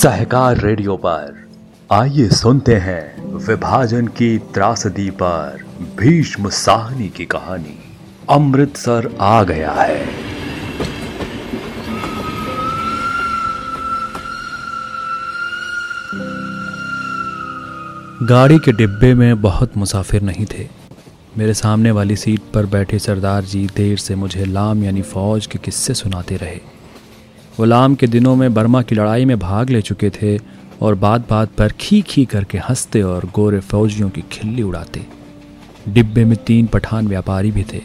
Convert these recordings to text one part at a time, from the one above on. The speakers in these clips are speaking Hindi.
सहकार रेडियो पर आइए सुनते हैं विभाजन की त्रासदी पर भीष्म साहनी की कहानी। अमृतसर आ गया है। गाड़ी के डिब्बे में बहुत मुसाफिर नहीं थे। मेरे सामने वाली सीट पर बैठे सरदार जी देर से मुझे लाम यानी फौज के किस्से सुनाते रहे। गुलाम के दिनों में बर्मा की लड़ाई में भाग ले चुके थे और बात बात पर खी खी करके हँसते और गोरे फौजियों की खिल्ली उड़ाते। डिब्बे में तीन पठान व्यापारी भी थे।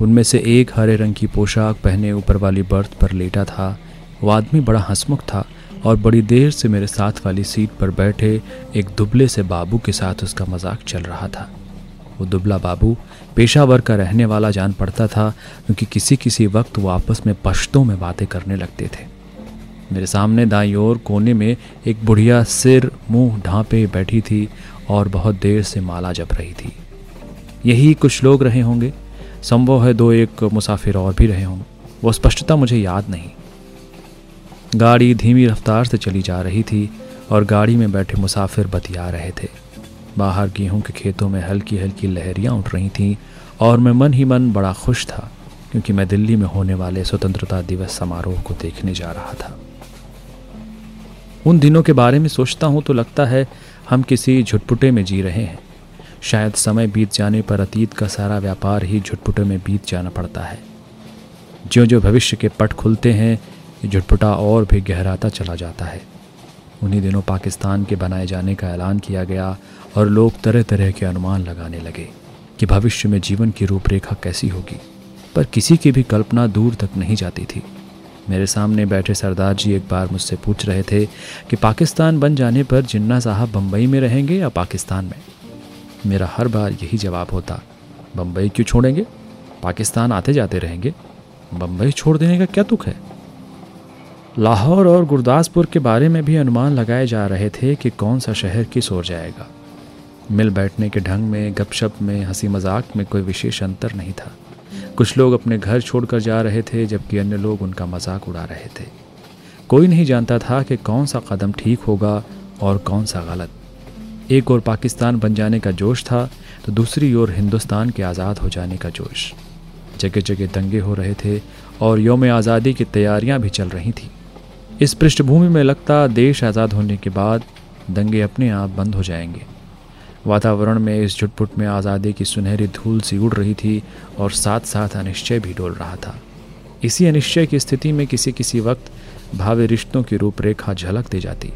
उनमें से एक हरे रंग की पोशाक पहने ऊपर वाली बर्थ पर लेटा था। वो आदमी बड़ा हंसमुख था और बड़ी देर से मेरे साथ वाली सीट पर बैठे एक दुबले से बाबू के साथ उसका मज़ाक चल रहा था। वो दुबला बाबू पेशावर का रहने वाला जान पड़ता था, क्योंकि किसी किसी वक्त वो आपस में पश्तों में बातें करने लगते थे। मेरे सामने दाई ओर कोने में एक बुढ़िया सिर मुँह ढांपे बैठी थी और बहुत देर से माला जप रही थी। यही कुछ लोग रहे होंगे। संभव है दो एक मुसाफिर और भी रहे होंगे वो स्पष्टता मुझे याद नहीं। गाड़ी धीमी रफ्तार से चली जा रही थी और गाड़ी में बैठे मुसाफिर बतिया रहे थे। बाहर गेहूँ के खेतों में हल्की हल्की लहरियाँ उठ रही थीं और मैं मन ही मन बड़ा खुश था, क्योंकि मैं दिल्ली में होने वाले स्वतंत्रता दिवस समारोह को देखने जा रहा था। उन दिनों के बारे में सोचता हूँ तो लगता है हम किसी झुटपुटे में जी रहे हैं। शायद समय बीत जाने पर अतीत का सारा व्यापार ही झुटपुटे में बीत जाना पड़ता है। ज्यो जो भविष्य के पट खुलते हैं, झुटपुटा और भी गहराता चला जाता है। उन्हीं दिनों पाकिस्तान के बनाए जाने का ऐलान किया गया और लोग तरह तरह के अनुमान लगाने लगे कि भविष्य में जीवन की रूपरेखा कैसी होगी। पर किसी की भी कल्पना दूर तक नहीं जाती थी। मेरे सामने बैठे सरदार जी एक बार मुझसे पूछ रहे थे कि पाकिस्तान बन जाने पर जिन्ना साहब बम्बई में रहेंगे या पाकिस्तान में? मेरा हर बार यही जवाब होता बम्बई क्यों छोड़ेंगे? पाकिस्तान आते जाते रहेंगे। बम्बई छोड़ देने का क्या दुख है? लाहौर और गुरदासपुर के बारे में भी अनुमान लगाए जा रहे थे कि कौन सा शहर किस ओर जाएगा। मिल बैठने के ढंग में, गपशप में हँसी मज़ाक में कोई विशेष अंतर नहीं था। कुछ लोग अपने घर छोड़कर जा रहे थे, जबकि अन्य लोग उनका मज़ाक उड़ा रहे थे। कोई नहीं जानता था कि कौन सा कदम ठीक होगा और कौन सा गलत। एक और पाकिस्तान बन जाने का जोश था तो दूसरी ओर हिंदुस्तान के आज़ाद हो जाने का जोश। जगह जगह दंगे हो रहे थे और योम आज़ादी की तैयारियाँ भी चल रही थीं। इस पृष्ठभूमि में लगता देश आज़ाद होने के बाद दंगे अपने आप बंद हो जाएँगे। वातावरण में इस झुटपुट में आज़ादी की सुनहरी धूल सी उड़ रही थी और साथ साथ अनिश्चय भी डोल रहा था। इसी अनिश्चय की स्थिति में किसी किसी वक्त भावी रिश्तों की रूपरेखा झलक दे जाती।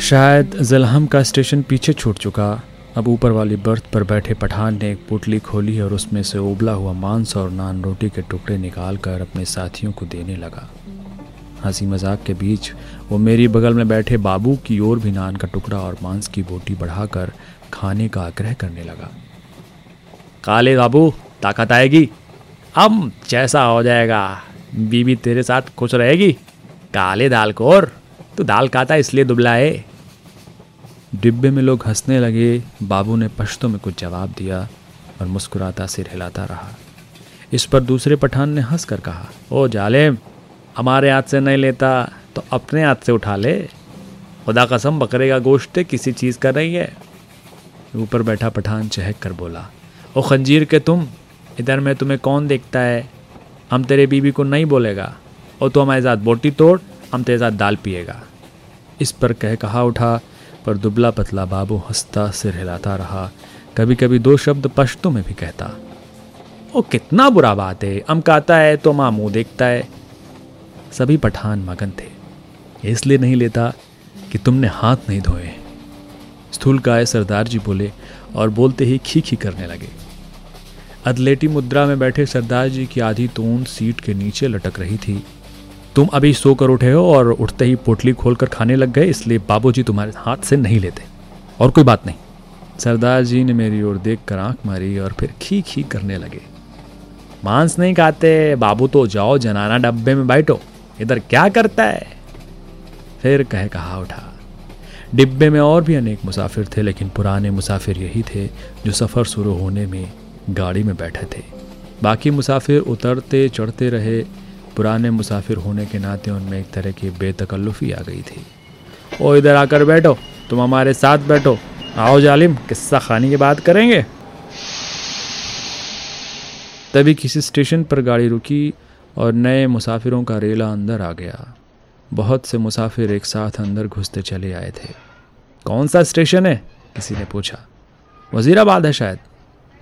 शायद जलहम का स्टेशन पीछे छूट चुका अब ऊपर वाली बर्थ पर बैठे पठान ने एक पुटली खोली और उसमें से उबला हुआ मांस और नान रोटी के टुकड़े निकाल कर अपने साथियों को देने लगा। हँसी मज़ाक के बीच वो मेरी बगल में बैठे बाबू की ओर भी नान का टुकड़ा और मांस की बोटी बढ़ाकर खाने का आग्रह करने लगा। काले बाबू, ताकत आएगी। अब जैसा हो जाएगा। बीबी तेरे साथ खुश रहेगी। काले दाल को और, तू दाल खाता इसलिए दुबला है डिब्बे में लोग हंसने लगे। बाबू ने पश्तों में कुछ जवाब दिया और मुस्कुराता सिर हिलाता रहा। इस पर दूसरे पठान ने हंस कर कहा, ओ जाले हमारे हाथ से नहीं लेता तो अपने हाथ से उठा ले। खुदा कसम, बकरे का गोश्त किसी चीज़ का नहीं है। ऊपर बैठा पठान चहक कर बोला, ओ खंजीर के तुम, इधर में तुम्हें कौन देखता है? हम तेरे बीबी को नहीं बोलेगा। और तो हमारे साथ बोटी तोड़, हम तेरे साथ दाल पिएगा। इस पर कह कहा उठा पर दुबला पतला बाबू हंसता सिर हिलाता रहा। कभी कभी दो शब्द पश्तों में भी कहता, ओ, कितना बुरा बात है अम कहता है तो माँ मुँह देखता है। सभी पठान मगन थे। इसलिए नहीं लेता कि तुमने हाथ नहीं धोए। स्थूल काय सरदार जी बोले और बोलते ही खी खी करने लगे। अदलेटी मुद्रा में बैठे सरदार जी की आधी तोंद सीट के नीचे लटक रही थी। तुम अभी सो कर उठे हो और उठते ही पोटली खोलकर खाने लग गए, इसलिए बाबूजी तुम्हारे हाथ से नहीं लेते। और कोई बात नहीं। सरदार जी ने मेरी ओर देख कर आँख मारी और फिर खी खी करने लगे। मांस नहीं खाते, बाबू तो जाओ, जनाना डब्बे में बैठो। इधर क्या करता है? फिर कह कहा उठा। डिब्बे में और भी अनेक मुसाफिर थे, लेकिन पुराने मुसाफिर यही थे जो सफ़र शुरू होने में गाड़ी में बैठे थे। बाकी मुसाफिर उतरते चढ़ते रहे पुराने मुसाफिर होने के नाते उनमें एक तरह की बेतकल्लुफी आ गई थी। ओ, इधर आकर बैठो, तुम हमारे साथ बैठो। आओ जालिम, किस्सा खानी की बात करेंगे? तभी किसी स्टेशन पर गाड़ी रुकी और नए मुसाफिरों का रेला अंदर आ गया। बहुत से मुसाफिर एक साथ अंदर घुसते चले आए थे। कौन सा स्टेशन है? किसी ने पूछा। वजीराबाद है शायद,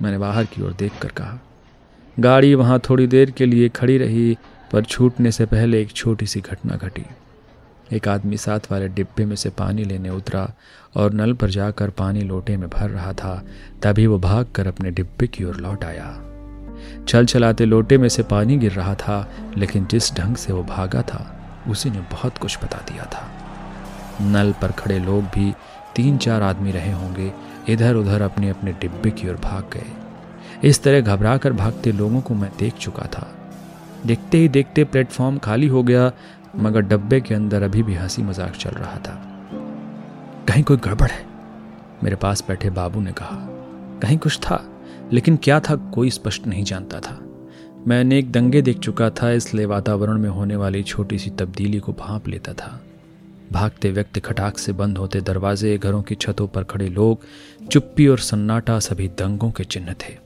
मैंने बाहर की ओर देख कर कहा। गाड़ी वहाँ थोड़ी देर के लिए खड़ी रही पर छूटने से पहले एक छोटी सी घटना घटी। एक आदमी साथ वाले डिब्बे में से पानी लेने उतरा और नल पर जाकर पानी लोटे में भर रहा था, तभी वो भाग कर अपने डिब्बे की ओर लौट आया। छल छलाते लोटे में से पानी गिर रहा था, लेकिन जिस ढंग से वो भागा था, उसी ने बहुत कुछ बता दिया था। नल पर खड़े लोग भी तीन चार आदमी रहे होंगे इधर उधर अपने अपने डिब्बे की ओर भाग गए। इस तरह घबरा कर भागते लोगों को मैं देख चुका था। देखते ही देखते प्लेटफॉर्म खाली हो गया, मगर डब्बे के अंदर अभी भी हँसी मज़ाक चल रहा था। कहीं कोई गड़बड़ है? मेरे पास बैठे बाबू ने कहा। कहीं कुछ था, लेकिन क्या था कोई स्पष्ट नहीं जानता था। मैं अनेक दंगे देख चुका था इसलिए वातावरण में होने वाली छोटी सी तब्दीली को भांप लेता था। भागते व्यक्ति खटाक से बंद होते दरवाजे, घरों की छतों पर खड़े लोग, चुप्पी और सन्नाटा सभी दंगों के चिन्ह थे।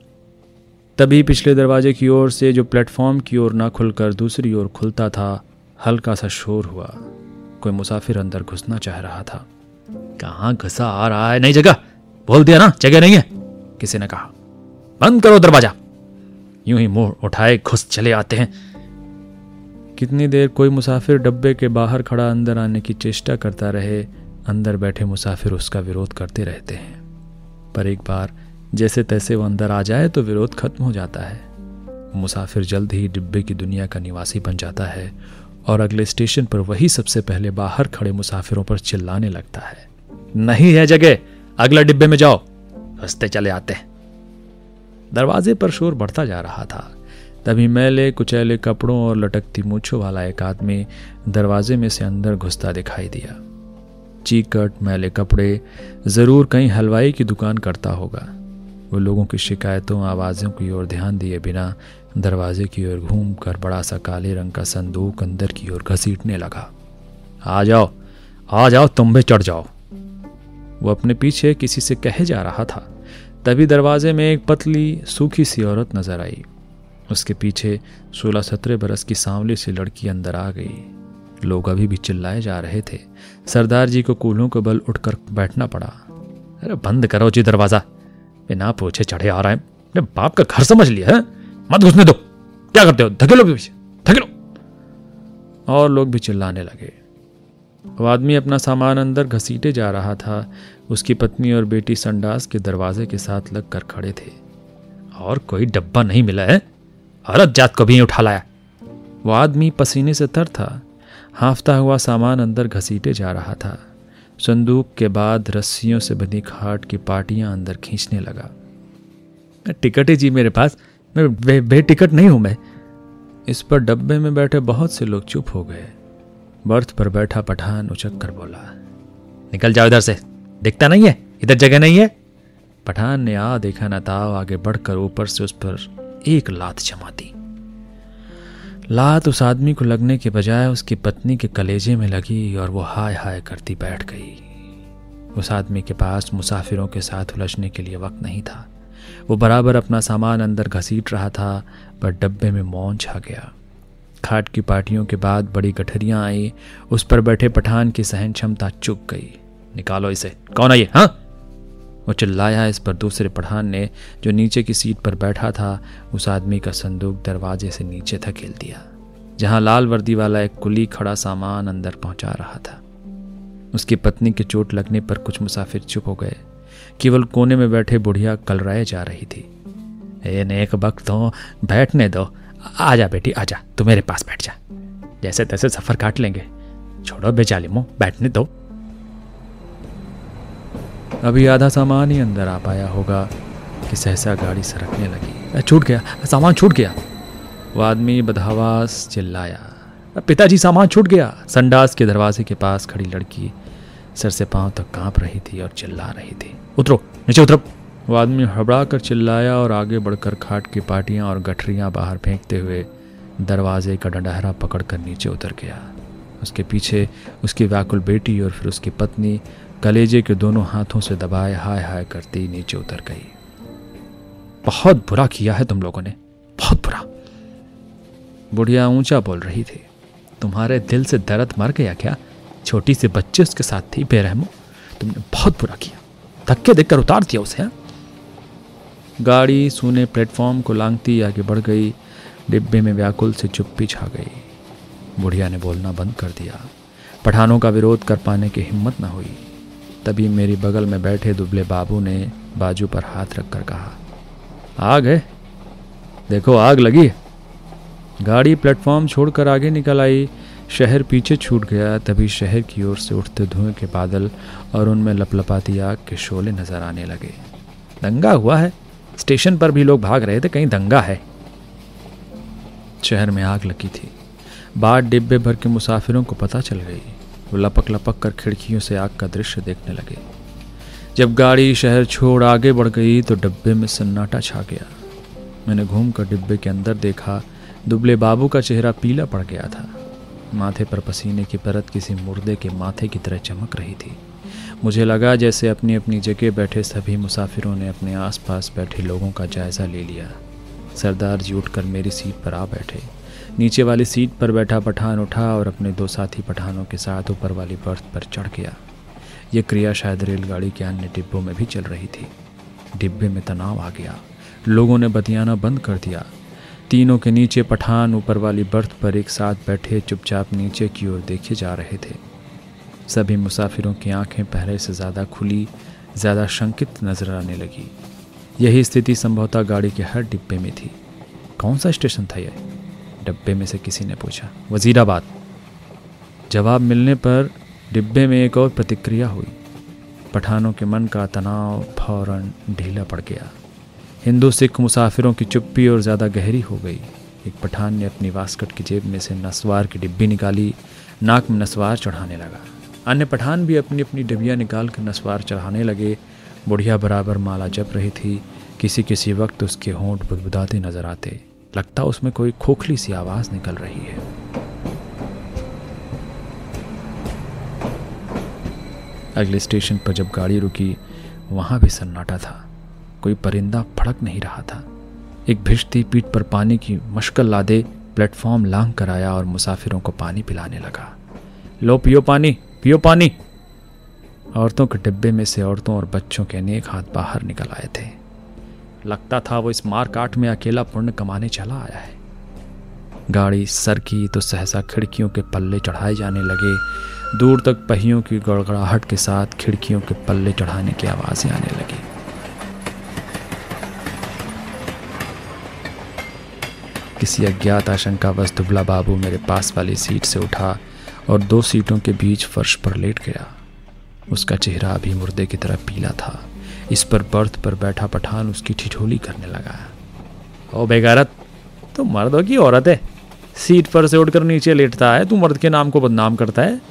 तभी पिछले दरवाजे की ओर से जो प्लेटफॉर्म की ओर ना खुलकर दूसरी ओर खुलता था, हल्का सा शोर हुआ। कोई मुसाफिर अंदर घुसना चाह रहा था। कहाँ घुसा आ रहा है? नई जगह! बोल दिया ना, जगह नहीं है! किसी ने कहा। बंद करो दरवाज़ा! यूँ ही मुँह उठाए घुस चले आते हैं। कितनी देर कोई मुसाफिर डब्बे के बाहर खड़ा अंदर आने की चेष्टा करता रहे, अंदर बैठे मुसाफिर उसका विरोध करते रहते हैं। पर एक बार जैसे तैसे वो अंदर आ जाए तो विरोध खत्म हो जाता है। मुसाफिर जल्द ही डिब्बे की दुनिया का निवासी बन जाता है और अगले स्टेशन पर वही सबसे पहले बाहर खड़े मुसाफिरों पर चिल्लाने लगता है। नहीं है जगह, अगला डिब्बे में जाओ। हँसते चले आते हैं। दरवाजे पर शोर बढ़ता जा रहा था। तभी मैले, कुचैले, कपड़ों और लटकती मूछों वाला एक आदमी दरवाजे में से अंदर घुसता दिखाई दिया। चीकट, मैले कपड़े, ज़रूर कहीं हलवाई की दुकान करता होगा। वो लोगों की शिकायतों, आवाज़ों की ओर ध्यान दिए बिना दरवाजे की ओर घूम कर बड़ा सा काले रंग का संदूक अंदर की ओर घसीटने लगा। आ जाओ आ जाओ, तुम भी चढ़ जाओ। वो अपने पीछे किसी से कहे जा रहा था। तभी दरवाजे में एक पतली, सूखी सी औरत नज़र आई। उसके पीछे सोलह सत्रह बरस की सांवली सी लड़की अंदर आ गई। लोग अभी भी चिल्लाए जा रहे थे। सरदार जी को कूलों को बल उठकर बैठना पड़ा। अरे, बंद करो जी दरवाज़ा। बिना पूछे चढ़े आ रहा है। बाप का घर समझ लिया है। मत घुसने दो। क्या करते हो? धकेलो पीछे धकेलो। और लोग भी चिल्लाने लगे। वो आदमी अपना सामान अंदर घसीटे जा रहा था। उसकी पत्नी और बेटी संडास के दरवाजे के साथ लग कर खड़े थे। और कोई डब्बा नहीं मिला है। औरत जात को भी उठा लाया। वो आदमी पसीने से तर था। हाफता हुआ सामान अंदर घसीटे जा रहा था। संदूक के बाद रस्सियों से बनी खाट की पार्टियाँ अंदर खींचने लगा। टिकट है जी मेरे पास। मैं बे, बे टिकट नहीं हूँ मैं। इस पर डब्बे में बैठे बहुत से लोग चुप हो गए। बर्थ पर बैठा पठान उचक कर बोला निकल जाओ इधर से। दिखता नहीं है? इधर जगह नहीं है? पठान ने आ देखा न ताव आगे बढ़कर ऊपर से उस पर एक लात जमा दी। लात उस आदमी को लगने के बजाय उसकी पत्नी के कलेजे में लगी और वो हाय हाय करती बैठ गई। उस आदमी के पास मुसाफिरों के साथ उलझने के लिए वक्त नहीं था। वो बराबर अपना सामान अंदर घसीट रहा था, पर डब्बे में मौन छा गया। खाट की पार्टियों के बाद बड़ी गठरियाँ आई, उस पर बैठे पठान की सहन क्षमता चुक गई। निकालो इसे। कौन ये हाँ? वो चिल्लाया इस पर दूसरे पठान ने, जो नीचे की सीट पर बैठा था, उस आदमी का संदूक दरवाजे से नीचे धकेल दिया, जहाँ लाल वर्दी वाला एक कुली खड़ा सामान अंदर पहुँचा रहा था। उसकी पत्नी के चोट लगने पर कुछ मुसाफिर चुप हो गए। केवल कोने में बैठे बुढ़िया कलराए जा रही थी। ए, नेक वक्त हो बैठने दो। आजा बेटी आजा तू मेरे पास बैठ जा। जैसे तैसे सफ़र काट लेंगे। छोड़ो बेचालिमो बैठने दो। अभी आधा सामान ही अंदर आ पाया होगा कि सहसा गाड़ी सरकने लगी। छूट गया। सामान छूट गया। वो आदमी बदहवास चिल्लाया। पिताजी, सामान छूट गया। संडास के दरवाजे के पास खड़ी लड़की सर से पाँव तक काँप रही थी और चिल्ला रही थी। उतरो, नीचे उतरो। वो आदमी हबड़ा कर चिल्लाया और आगे बढ़कर खाट की पाटियाँ और गठरियाँ बाहर फेंकते हुए दरवाजे का डंडहरा पकड़कर नीचे उतर गया। उसके पीछे उसकी व्याकुल बेटी और फिर उसकी पत्नी कलेजे के दोनों हाथों से दबाए हाय हाय करती नीचे उतर गई। बहुत बुरा किया है तुम लोगों ने। बहुत बुरा। बुढ़िया ऊँचा बोल रही थी, तुम्हारे दिल से दर्द मर गया क्या? छोटी सी बच्चे उसके साथ थी, बेरहमो तुमने बहुत बुरा किया। धक्के देकर उतार दिया उसे हाँ? गाड़ी सूने प्लेटफॉर्म को लांगती आगे बढ़ गई, डिब्बे में व्याकुल से चुप्पी छा गई। बुढ़िया ने बोलना बंद कर दिया। पठानों का विरोध कर पाने की हिम्मत न हुई। तभी मेरी बगल में बैठे दुबले बाबू ने बाजू पर हाथ रखकर कहा, आग है। देखो, आग लगी गाड़ी प्लेटफॉर्म छोड़कर आगे निकल आई। शहर पीछे छूट गया। तभी शहर की ओर से उठते धुएँ के बादल और उनमें लपलपाती आग के शोले नज़र आने लगे। दंगा हुआ है। स्टेशन पर भी लोग भाग रहे थे। कहीं दंगा है। शहर में आग लगी थी। बाढ़ डिब्बे भर के मुसाफिरों को पता चल गई। वो लपक लपक कर खिड़कियों से आग का दृश्य देखने लगे। जब गाड़ी शहर छोड़ आगे बढ़ गई तो डिब्बे में सन्नाटा छा गया। मैंने घूमकर डिब्बे के अंदर देखा, दुबले बाबू का चेहरा पीला पड़ गया था। माथे पर पसीने की परत किसी मुर्दे के माथे की तरह चमक रही थी। मुझे लगा जैसे अपनी अपनी जगह बैठे सभी मुसाफिरों ने अपने आसपास बैठे लोगों का जायज़ा ले लिया। सरदार जी उठकर मेरी सीट पर आ बैठे। नीचे वाली सीट पर बैठा पठान उठा और अपने दो साथी पठानों के साथ ऊपर वाली बर्थ पर चढ़ गया। ये क्रिया शायद रेलगाड़ी के अन्य डिब्बों में भी चल रही थी। डिब्बे में तनाव आ गया। लोगों ने बतियाना बंद कर दिया। तीनों के नीचे पठान ऊपर वाली बर्थ पर एक साथ बैठे चुपचाप नीचे की ओर देखे जा रहे थे। सभी मुसाफिरों की आँखें पहले से ज़्यादा खुली, ज़्यादा शंकित नज़र आने लगी। यही स्थिति संभवतः गाड़ी के हर डिब्बे में थी। कौन सा स्टेशन था यह? डब्बे में से किसी ने पूछा, वजीराबाद? जवाब मिलने पर डिब्बे में एक और प्रतिक्रिया हुई। पठानों के मन का तनाव फ़ौरन ढीला पड़ गया। हिंदू, सिख मुसाफिरों की चुप्पी और ज़्यादा गहरी हो गई। एक पठान ने अपनी वास्कट की जेब में से नसवार की डिब्बी निकाली, नाक में नसवार चढ़ाने लगा। अन्य पठान भी अपनी अपनी डिबिया निकाल कर नसवार चढ़ाने लगे। बुढ़िया बराबर माला जप रही थी। किसी किसी वक्त उसके होंठ बुदबुदाते नज़र आते। लगता उसमें कोई खोखली सी आवाज़ निकल रही है। अगले स्टेशन पर जब गाड़ी रुकी, वहाँ भी सन्नाटा था। कोई परिंदा फड़क नहीं रहा था। एक भिश्ती पीठ पर पानी की मशकल लादे प्लेटफॉर्म लांग कर आया और मुसाफिरों को पानी पिलाने लगा। लो, पियो पानी पियो पानी। औरतों के डिब्बे में से औरतों और बच्चों के अनेक हाथ बाहर निकल आए थे। लगता था वो इस मार काट में अकेला पुण्य कमाने चला आया है। गाड़ी सर की तो सहसा खिड़कियों के पल्ले चढ़ाए जाने लगे। दूर तक पहियों की गड़गड़ाहट के साथ खिड़कियों के पल्ले चढ़ाने की आवाज़ें आने लगी। किसी अज्ञात आशंका आशंकावश दुबला बाबू मेरे पास वाली सीट से उठा और दो सीटों के बीच फर्श पर लेट गया। उसका चेहरा अभी मुर्दे की तरह पीला था। इस पर बर्थ पर बैठा पठान उसकी ठिठोली करने लगा ओ बेगारत तो मर्द हो औरत है। सीट पर से उठकर नीचे लेटता है, तू मर्द के नाम को बदनाम करता है।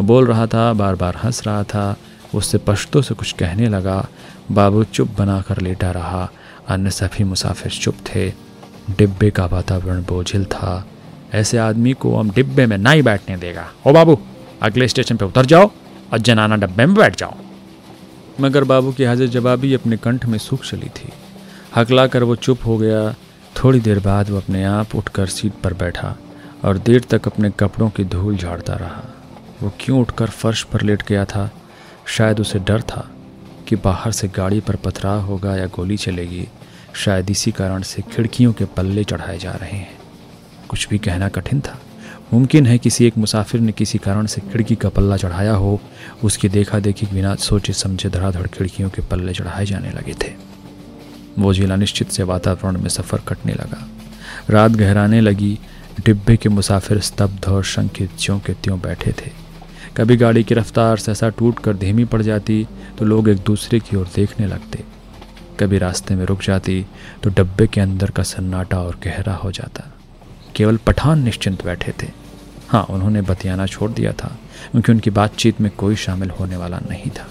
बोल रहा था बार बार हंस रहा था, उससे पश्तों से कुछ कहने लगा। बाबू चुप बनाकर लेटा रहा, अन्य सभी मुसाफिर चुप थे। डिब्बे का वातावरण बोझिल था। ऐसे आदमी को हम डिब्बे में ना ही बैठने देगा। ओ बाबू, अगले स्टेशन पे उतर जाओ और जनाना डब्बे में बैठ जाओ। मगर बाबू की हाजिर जवाबी अपने कंठ में सूख चली थी। हकला कर वो चुप हो गया। थोड़ी देर बाद वो अपने आप उठकर सीट पर बैठा और देर तक अपने कपड़ों की धूल झाड़ता रहा। वो क्यों उठकर फर्श पर लेट गया था? शायद उसे डर था कि बाहर से गाड़ी पर पथराव होगा या गोली चलेगी। शायद इसी कारण से खिड़कियों के पल्ले चढ़ाए जा रहे हैं। कुछ भी कहना कठिन था। मुमकिन है किसी एक मुसाफिर ने किसी कारण से खिड़की का पल्ला चढ़ाया हो। उसकी देखा देखी बिना सोचे समझे धड़ाधड़ खिड़कियों के पल्ले चढ़ाए जाने लगे थे। वो जिला निश्चित से वातावरण में सफ़र कटने लगा। रात गहराने लगी। डिब्बे के मुसाफिर स्तब्ध और शंकित ज्यों के त्यों बैठे थे। कभी गाड़ी की रफ्तार सहसा टूट कर धीमी पड़ जाती तो लोग एक दूसरे की ओर देखने लगते। कभी रास्ते में रुक जाती तो डब्बे के अंदर का सन्नाटा और गहरा हो जाता। केवल पठान निश्चिंत बैठे थे। हाँ उन्होंने बतियाना छोड़ दिया था, क्योंकि उनकी बातचीत में कोई शामिल होने वाला नहीं था।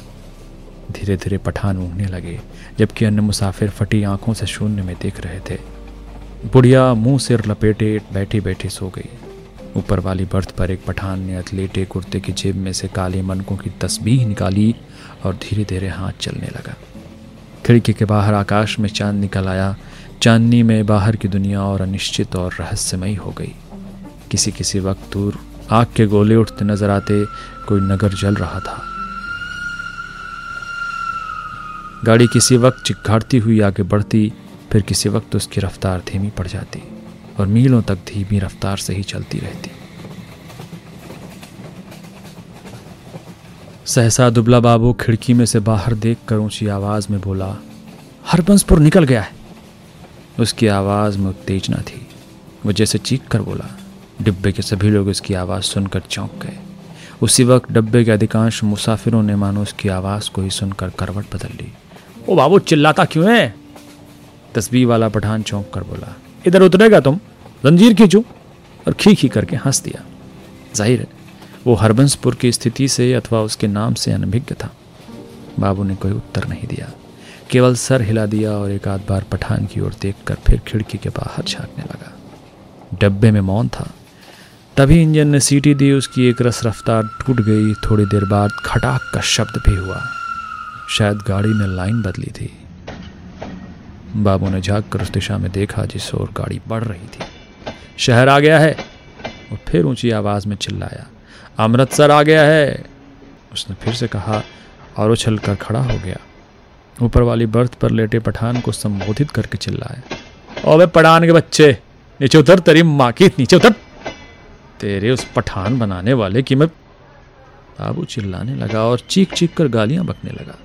धीरे धीरे पठान ऊँगने लगे, जबकि अन्य मुसाफिर फटी आँखों से शून्य में देख रहे थे। बुढ़िया मुँह सिर लपेटे बैठी बैठी सो गई। ऊपर वाली बर्थ पर एक पठान ने अथलेटे कुर्ते की जेब में से काले मनकों की तस्बीह निकाली और धीरे धीरे हाथ चलने लगा। खिड़की के बाहर आकाश में चाँद निकल आया। चांदनी में बाहर की दुनिया और अनिश्चित और रहस्यमयी हो गई। किसी किसी वक्त दूर आग के गोले उठते नज़र आते कोई नगर जल रहा था। गाड़ी किसी वक्त चिक्खाड़ती हुई आगे बढ़ती, फिर किसी वक्त उसकी रफ्तार धीमी पड़ जाती और मीलों तक धीमी रफ्तार से ही चलती रहती। सहसा दुबला बाबू खिड़की में से बाहर देख कर ऊँची आवाज़ में बोला, हरबंसपुर निकल गया है। उसकी आवाज़ में उत्तेजना थी। वो जैसे चीख कर बोला डिब्बे के सभी लोग उसकी आवाज़ सुनकर चौंक गए। उसी वक्त डब्बे के अधिकांश मुसाफिरों ने मानो उसकी आवाज़ को ही सुनकर करवट बदल ली ओ बाबू, चिल्लाता क्यों है? तस्वीर वाला पठान चौंक कर बोला, इधर उतरेगा तुम, जंजीर खींचू, और खी खी करके हंस दिया। ज़ाहिर है, वो हरबंसपुर की स्थिति से अथवा उसके नाम से अनभिज्ञ था। बाबू ने कोई उत्तर नहीं दिया। केवल सर हिला दिया और एक आध बार पठान की ओर देखकर फिर खिड़की के बाहर झांकने लगा। डब्बे में मौन था। तभी इंजन ने सीटी दी, उसकी एक रस रफ्तार टूट गई। थोड़ी देर बाद खटाक का शब्द भी हुआ। शायद गाड़ी ने लाइन बदली थी। बाबू ने झाँक कर उस दिशा में देखा जिस ओर गाड़ी बढ़ रही थी। शहर आ गया है। और फिर ऊँची आवाज़ में चिल्लाया, अमृतसर आ गया है! उसने फिर से कहा और उछल कर खड़ा हो गया। ऊपर वाली बर्थ पर लेटे पठान को संबोधित करके चिल्लाया, ओ पठान के बच्चे, नीचे उतर, तेरी माँ की, नीचे उतर! तेरे उस पठान बनाने वाले की मैं बाबू चिल्लाने लगा और चीख चीख कर गालियाँ बकने लगा।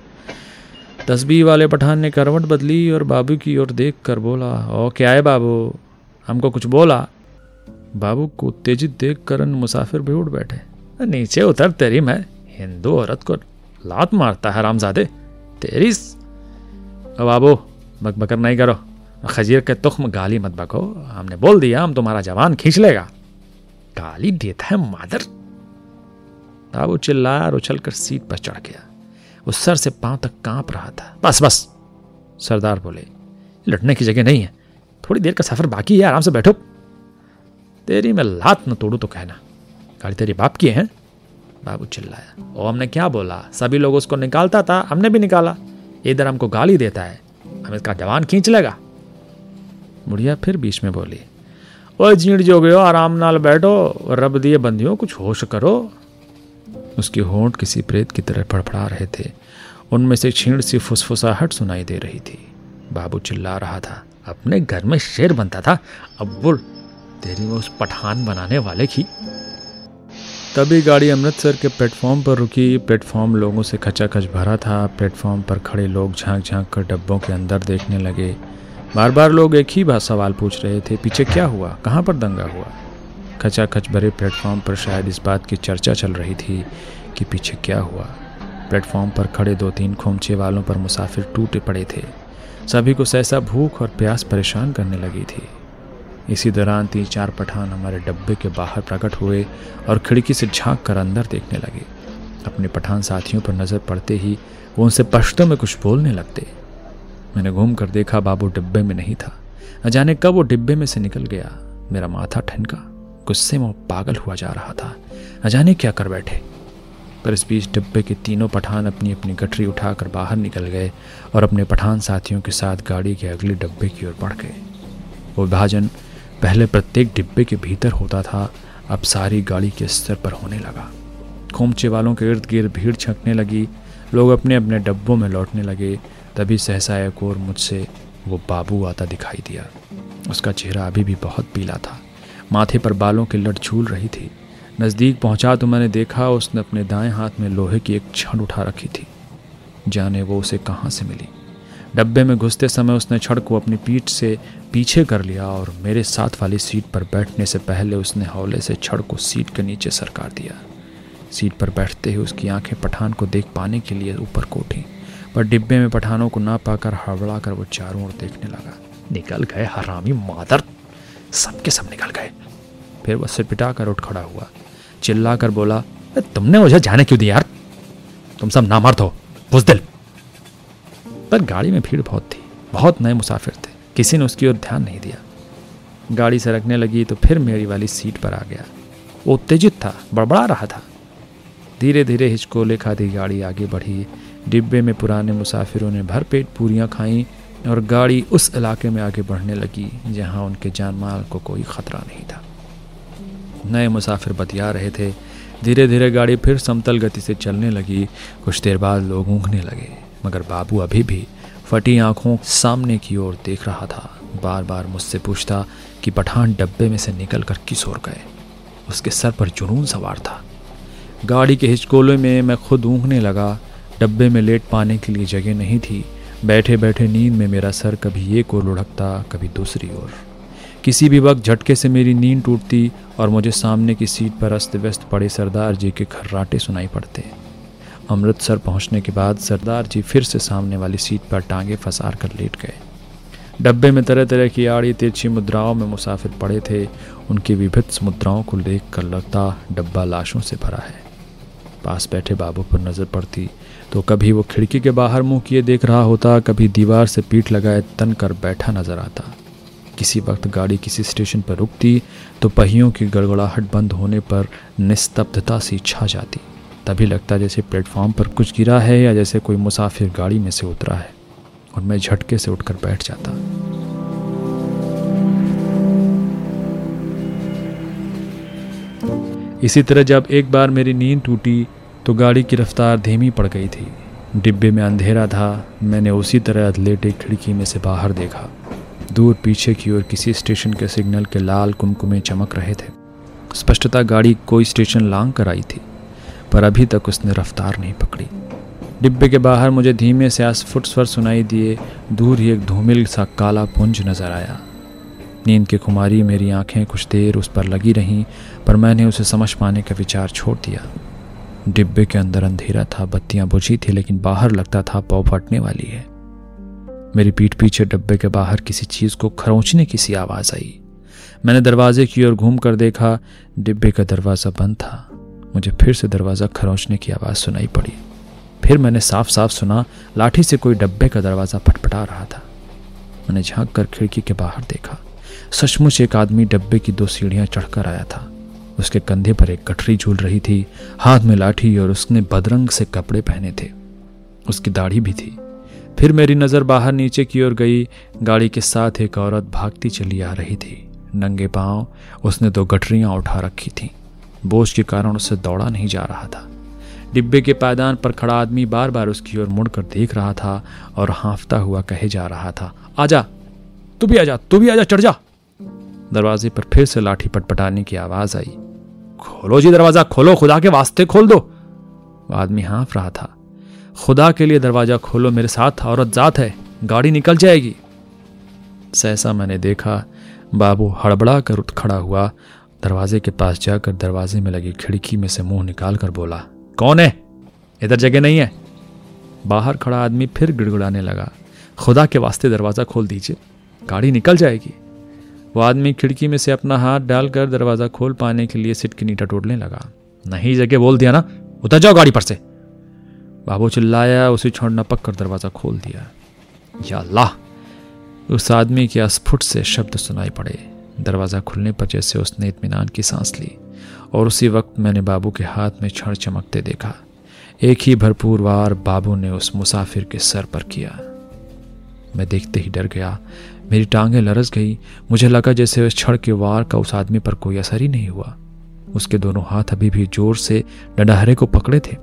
तस्बी वाले पठान ने करवट बदली और बाबू की ओर देख कर बोला, ओ, क्या है बाबू? हमको कुछ बोला? बाबू को उत्तेजित देख कर मुसाफिर भी उठ बैठे। नीचे उतर तेरी, मैं हिंदू औरत को लात मारता है, रामजादे। तेरी बाबू, बकबकर नहीं करो। खजीर के तुख्म गाली मत बको। हमने बोल दिया, हम तुम्हारा जवान खींच लेगा। गाली देता है, मादर। बाबू चिल्लाया और उछल कर सीट पर चढ़ गया। वो सर से पाँव तक काँप रहा था। बस बस, सरदार बोले लटने की जगह नहीं है। थोड़ी देर का सफ़र बाकी है, आराम से बैठो। तेरी मैं लात न तोड़ू तो कहना। गाड़ी तेरी बाप की है? बाबू चिल्लाया। ओ, हमने क्या बोला? सभी लोग उसको निकालता था, हमने भी निकाला। इधर हमको गाली देता है, हम इसका जवान खींच लेगा। बुढ़िया फिर बीच में बोली जीण जो गयो, आराम नाल बैठो, रब दिए बंदियों, कुछ होश करो। उसके होंठ किसी प्रेत की तरह फड़फड़ा रहे थे। उनमें से छीण सी फुसफुसाहट सुनाई दे रही थी। बाबू चिल्ला रहा था। अपने घर में शेर बनता था। अब वो तेरी वो उस पठान बनाने वाले की। तभी गाड़ी अमृतसर के प्लेटफॉर्म पर रुकी। प्लेटफॉर्म लोगों से खचाखच भरा था। प्लेटफॉर्म पर खड़े लोग झाँक झाँक कर डब्बों के अंदर देखने लगे। बार बार लोग एक ही बात सवाल पूछ रहे थे, पीछे क्या हुआ? कहाँ पर दंगा हुआ? खचाखच भरे प्लेटफॉर्म पर शायद इस बात की चर्चा चल रही थी कि पीछे क्या हुआ। प्लेटफॉर्म पर खड़े दो तीन खोमचे वालों पर मुसाफिर टूटे पड़े थे। सभी को सहसा भूख और प्यास परेशान करने लगी थी। इसी दौरान तीन चार पठान हमारे डब्बे के बाहर प्रकट हुए और खिड़की से झाँक कर अंदर देखने लगे। अपने पठान साथियों पर नज़र पड़ते ही वो उनसे पश्तों में कुछ बोलने लगते। मैंने घूम कर देखा बाबू डिब्बे में नहीं था। अजाने कब वो डिब्बे में से निकल गया? मेरा माथा ठनका, गुस्से में पागल हुआ जा रहा था। अजाने क्या कर बैठे? पर इस बीच डिब्बे के तीनों पठान अपनी अपनी गठरी उठाकर बाहर निकल गए और अपने पठान साथियों के साथ गाड़ी के अगले डिब्बे की ओर बढ़ गए। वो विभाजन पहले प्रत्येक डिब्बे के भीतर होता था, अब सारी गाड़ी के स्तर पर होने लगा। खोमचे वालों के इर्द गिर्द भीड़ छकने लगी लोग अपने अपने डब्बों में लौटने लगे, तभी सहसा एक और मुझसे वो बाबू आता दिखाई दिया। उसका चेहरा अभी भी बहुत पीला था। माथे पर बालों की लट झूल रही थी। नज़दीक पहुँचा तो मैंने देखा, उसने अपने दाएँ हाथ में लोहे की एक छड़ उठा रखी थी। जाने वो उसे कहाँ से मिली। डब्बे में घुसते समय उसने छड़ को अपनी पीठ से पीछे कर लिया और मेरे साथ वाली सीट पर बैठने से पहले उसने हौले से छड़ को सीट के नीचे सरकार दिया। सीट पर बैठते ही उसकी आँखें पठान को देख पाने के लिए ऊपर को उठी पर डिब्बे में पठानों को ना पाकर हड़बड़ा कर वो चारों ओर देखने लगा। निकल गए हरामी मादर। सबके सब निकल गए। फिर वह सिर पिटा कर उठ खड़ा हुआ। चिल्ला कर बोला तुमने मुझे जाने क्यों दिया यार? तुम सब नामर्द हो, बुजदिल। पर गाड़ी में भीड़ बहुत थी, बहुत नए मुसाफिर थे। किसी ने उसकी ओर ध्यान नहीं दिया। गाड़ी सरकने लगी तो फिर मेरी वाली सीट पर आ गया। वो उत्तेजित था, बड़बड़ा रहा था। धीरे धीरे हिचकोले खाती गाड़ी आगे बढ़ी। डिब्बे में पुराने मुसाफिरों ने भरपेट पूरियाँ खाई और गाड़ी उस इलाके में आगे बढ़ने लगी, जहाँ उनके जान माल को कोई खतरा नहीं था। नए मुसाफिर बतिया रहे थे। धीरे धीरे गाड़ी फिर समतल गति से चलने लगी। कुछ देर बाद लोग ऊँघने लगे, मगर बाबू अभी भी फटी आँखों सामने की ओर देख रहा था। बार बार मुझसे पूछता कि पठान डब्बे में से निकल कर किस ओर गए? उसके सर पर जुनून सवार था। गाड़ी के हिचकोले में मैं खुद ऊँघने लगा। डब्बे में लेट पाने के लिए जगह नहीं थी। बैठे बैठे नींद में मेरा सर कभी एक ओर लुढ़कता, कभी दूसरी ओर। किसी भी वक्त झटके से मेरी नींद टूटती और मुझे सामने की सीट पर अस्त व्यस्त पड़े सरदार जी के खर्राटे सुनाई पड़ते। अमृतसर पहुँचने के बाद सरदार जी फिर से सामने वाली सीट पर टांगे फंसार कर लेट गए। डब्बे में तरह तरह की आड़ी तिरछी मुद्राओं में मुसाफिर पड़े थे। उनकी विभिन्न मुद्राओं को देख कर लगता डब्बा लाशों से भरा है। पास बैठे बाबू पर नज़र पड़ती। तो कभी वो खिड़की के बाहर मुँह किए देख रहा होता, कभी दीवार से पीठ लगाए तन कर बैठा नज़र आता। किसी वक्त गाड़ी किसी स्टेशन पर रुकती तो पहियों की गड़गड़ाहट बंद होने पर निस्तब्धता सी छा जाती। तभी लगता जैसे प्लेटफॉर्म पर कुछ गिरा है या जैसे कोई मुसाफिर गाड़ी में से उतरा है, और मैं झटके से उठकर बैठ जाता। इसी तरह जब एक बार मेरी नींद टूटी तो गाड़ी की रफ्तार धीमी पड़ गई थी। डिब्बे में अंधेरा था, मैंने उसी तरह अधलेटे खिड़की में से बाहर देखा। दूर पीछे की ओर किसी स्टेशन के सिग्नल के लाल कुमकुमे चमक रहे थे। स्पष्टता गाड़ी कोई स्टेशन लांग कर आई थी, पर अभी तक उसने रफ्तार नहीं पकड़ी। डिब्बे के बाहर मुझे धीमे से आसफुट स्वर सुनाई दिए, दूर ही एक धूमिल सा काला पुंज नज़र आया। नींद की खुमारी मेरी आँखें कुछ देर उस पर लगी रहीं, पर मैंने उसे समझ पाने का विचार छोड़ दिया। डिब्बे के अंदर अंधेरा था, बत्तियाँ बुझी थी, लेकिन बाहर लगता था पौ फटने वाली है। मेरी पीठ पीछे डब्बे के बाहर किसी चीज़ को खरोंचने की सी आवाज़ आई। मैंने दरवाजे की ओर घूम कर देखा, डिब्बे का दरवाज़ा बंद था। मुझे फिर से दरवाज़ा खरोंचने की आवाज़ सुनाई पड़ी। फिर मैंने साफ़ साफ़ सुना, लाठी से कोई डब्बे का दरवाज़ा पटपटा रहा था। मैंने झाँक कर खिड़की के बाहर देखा। सचमुच एक आदमी डब्बे की दो सीढ़ियाँ चढ़कर आया था। उसके कंधे पर एक गठरी झूल रही थी, हाथ में लाठी और उसने बदरंग से कपड़े पहने थे। उसकी दाढ़ी भी थी। फिर मेरी नज़र बाहर नीचे की ओर गई, गाड़ी के साथ एक औरत भागती चली आ रही थी। नंगे पाँव उसने दो गठरियाँ उठा रखी थी। बोझ के कारण उसे दौड़ा नहीं जा रहा था। डिब्बे के पायदान पर खड़ा आदमी बार बार उसकी ओर मुड़कर देख रहा था और हाँफता हुआ कहे जा रहा था, आजा, तू भी आजा, तू भी आजा, चढ़ जा। दरवाजे पर फिर से लाठी पटपटाने की आवाज़ आई। खोलो जी दरवाज़ा, खोलो, खुदा के वास्ते खोल दो। आदमी हाँफ रहा था। खुदा के लिए दरवाज़ा खोलो मेरे साथ औरत जात है, गाड़ी निकल जाएगी। सहसा मैंने देखा, बाबू हड़बड़ा कर उठ खड़ा हुआ, दरवाजे के पास जाकर दरवाजे में लगी खिड़की में से मुँह निकाल कर बोला, कौन है? इधर जगह नहीं है? बाहर खड़ा आदमी फिर गिड़गड़ाने लगा, खुदा के वास्ते दरवाज़ा खोल दीजिए, गाड़ी निकल जाएगी। वो आदमी खिड़की में से अपना हाथ डालकर दरवाज़ा खोल पाने के लिए सिट की नीटा टोड़ने लगा। नहीं, जगह बोल दिया ना? उतर जाओ गाड़ी पर से। बाबू चिल्लाया, उसे छोड़ना पक कर दरवाज़ा खोल दिया। या अल्लाह! उस आदमी के अस्फुट से शब्द सुनाई पड़े। दरवाज़ा खुलने पर जैसे उसने इतमान की सांस ली, और उसी वक्त मैंने बाबू के हाथ में छड़ चमकते देखा। एक ही भरपूर वार बाबू ने उस मुसाफिर के सर पर किया। मैं देखते ही डर गया मेरी टांगें लरस गई। मुझे लगा जैसे उस क्षण के वार का उस आदमी पर कोई असर ही नहीं हुआ। उसके दोनों हाथ अभी भी ज़ोर से डंडाहरे को पकड़े थे।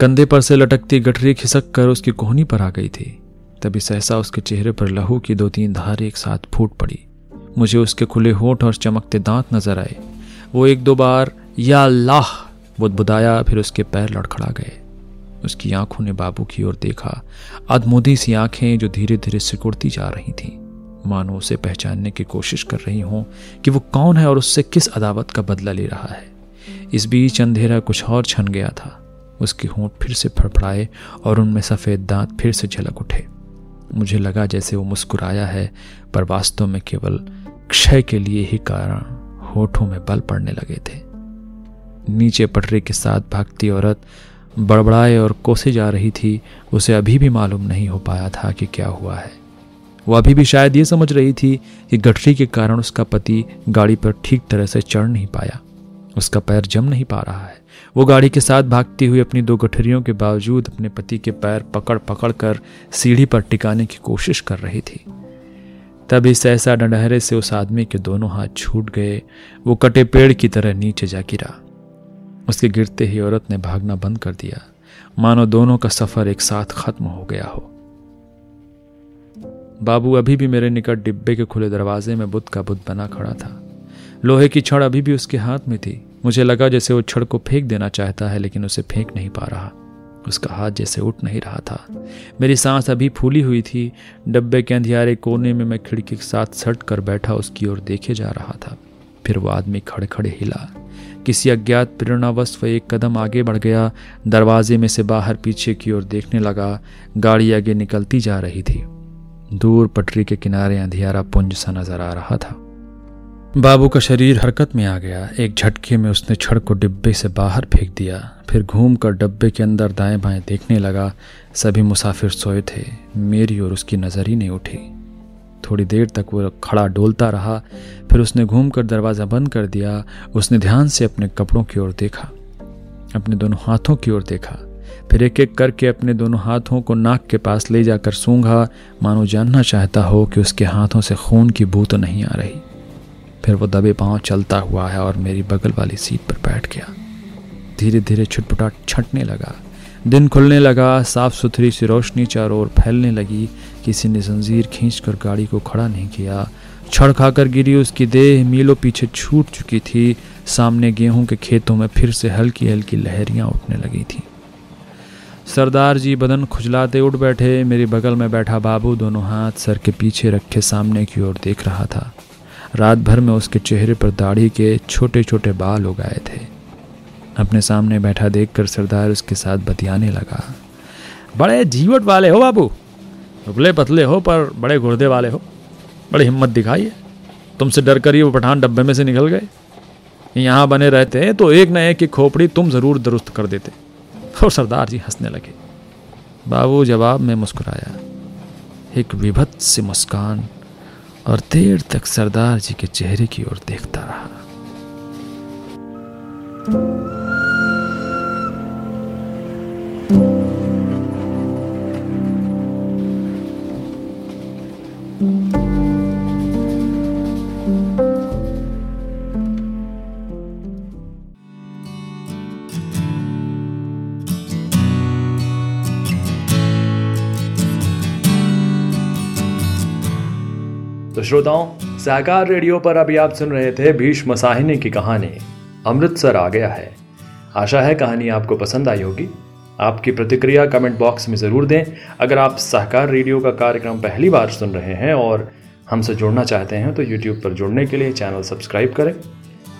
कंधे पर से लटकती गठरी खिसक कर उसकी कोहनी पर आ गई थी। तभी सहसा उसके चेहरे पर लहू की दो तीन धार एक साथ फूट पड़ी। मुझे उसके खुले होठ और चमकते दांत नज़र आए। वो एक दो बार, या अल्लाह! बुदबुदाया, फिर उसके पैर लड़खड़ा गए। उसकी आँखों ने बाबू की ओर देखा। अधमुदी सी आँखें जो धीरे धीरे सिकुड़ती जा रही थीं। मानो उसे पहचानने की कोशिश कर रही हों कि वो कौन है और उससे किस अदावत का बदला ले रहा है। इस बीच अंधेरा कुछ और छन गया था। उसके होंठ फिर से फड़फड़ाए और उनमें सफ़ेद दांत फिर से झलक उठे। मुझे लगा जैसे वो मुस्कुराया है, पर वास्तव में केवल क्षय के लिए ही कारण होठों में बल पड़ने लगे थे। नीचे पटरी के साथ भागती औरत बड़बड़ाए और कोसे जा रही थी। उसे अभी भी मालूम नहीं हो पाया था कि क्या हुआ है। वो अभी भी शायद ये समझ रही थी कि गठरी के कारण उसका पति गाड़ी पर ठीक तरह से चढ़ नहीं पाया। उसका पैर जम नहीं पा रहा है। वो गाड़ी के साथ भागती हुई अपनी दो गठरियों के बावजूद अपने पति के पैर पकड़ पकड़ कर सीढ़ी पर टिकाने की कोशिश कर रही थी। तभी सहसा डंडहरे से उस आदमी के दोनों हाथ छूट गए। वो कटे पेड़ की तरह नीचे जा गिरा। उसके गिरते ही औरत ने भागना बंद कर दिया। मानो दोनों का सफ़र एक साथ खत्म हो गया हो। बाबू अभी भी मेरे निकट डिब्बे के खुले दरवाजे में बुद्ध का बुद्ध बना खड़ा था। लोहे की छड़ अभी भी उसके हाथ में थी। मुझे लगा जैसे वो छड़ को फेंक देना चाहता है, लेकिन उसे फेंक नहीं पा रहा। उसका हाथ जैसे उठ नहीं रहा था। मेरी सांस अभी फूली हुई थी। डब्बे के अंधियारे कोने में मैं खिड़की के साथ सट कर बैठा उसकी ओर देखे जा रहा था। फिर वो आदमी खड़े खड़े हिला। किसी अज्ञात प्रेरणावश वह एक कदम आगे बढ़ गया। दरवाजे में से बाहर पीछे की ओर देखने लगा। गाड़ी आगे निकलती जा रही थी। दूर पटरी के किनारे अंधियारा पुंज सा नज़र आ रहा था। बाबू का शरीर हरकत में आ गया। एक झटके में उसने छड़ को डिब्बे से बाहर फेंक दिया। फिर घूमकर डब्बे के अंदर दाएँ बाएँ देखने लगा, सभी मुसाफिर सोए थे। मेरी और उसकी नज़र ही नहीं उठी। थोड़ी देर तक वो खड़ा डोलता रहा। फिर उसने घूमकर दरवाज़ा बंद कर दिया। उसने ध्यान से अपने कपड़ों की ओर देखा। अपने दोनों हाथों की ओर देखा। फिर एक एक करके अपने दोनों हाथों को नाक के पास ले जाकर सूंघा। मानो जानना चाहता हो कि उसके हाथों से खून की बू तो नहीं आ रही। फिर वो दबे पाँव चलता हुआ है और मेरी बगल वाली सीट पर बैठ गया। धीरे धीरे छुटपुटा छटने लगा। दिन खुलने लगा साफ़ सुथरी सी रोशनी चारों ओर फैलने लगी। किसी ने जंजीर खींचकर गाड़ी को खड़ा नहीं किया। छड़ खाकर गिरी उसकी देह, मीलों पीछे छूट चुकी थी। सामने गेहूँ के खेतों में फिर से हल्की हल्की लहरियाँ उठने लगी थी। सरदार जी बदन खुजलाते उठ बैठे। मेरी बगल में बैठा बाबू दोनों हाथ सर के पीछे रखे सामने की ओर देख रहा था। रात भर में उसके चेहरे पर दाढ़ी के छोटे छोटे बाल उगाए थे। अपने सामने बैठा देखकर सरदार उसके साथ बतियाने लगा। बड़े जीवट वाले हो बाबू। दुबले पतले हो, पर बड़े गुर्दे वाले हो। बड़ी हिम्मत दिखाई है। तुमसे डर कर ही वो पठान डब्बे में से निकल गए। यहाँ बने रहते हैं तो एक न एक की खोपड़ी तुम ज़रूर दुरुस्त कर देते। और सरदार जी हंसने लगे। बाबू जवाब में मुस्कुराया, एक विभत्स सी मुस्कान और देर तक सरदार जी के चेहरे की ओर देखता रहा। श्रोताओं सहकार रेडियो पर अभी आप सुन रहे थे भीष्म साहिनी की कहानी, अमृतसर आ गया है। आशा है कहानी आपको पसंद आई होगी। आपकी प्रतिक्रिया कमेंट बॉक्स में ज़रूर दें। अगर आप सहकार रेडियो का कार्यक्रम पहली बार सुन रहे हैं और हमसे जुड़ना चाहते हैं तो यूट्यूब पर जुड़ने के लिए चैनल सब्सक्राइब करें।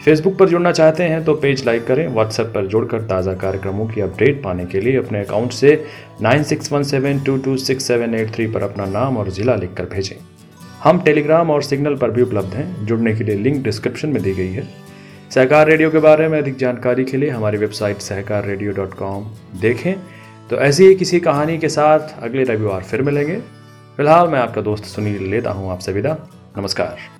फेसबुक पर जुड़ना चाहते हैं तो पेज लाइक करें। व्हाट्सएप पर जुड़कर ताज़ा कार्यक्रमों की अपडेट पाने के लिए अपने अकाउंट से nine six one seven two two six seven eight three पर अपना नाम और ज़िला लिखकर भेजें। हम टेलीग्राम और सिग्नल पर भी उपलब्ध हैं, जुड़ने के लिए लिंक डिस्क्रिप्शन में दी गई है। सहकार रेडियो के बारे में अधिक जानकारी के लिए हमारी website Sahkar radio dot com देखें। तो ऐसी ही किसी कहानी के साथ अगले रविवार फिर मिलेंगे। फ़िलहाल मैं आपका दोस्त सुनील लेता हूँ आपसे विदा। नमस्कार।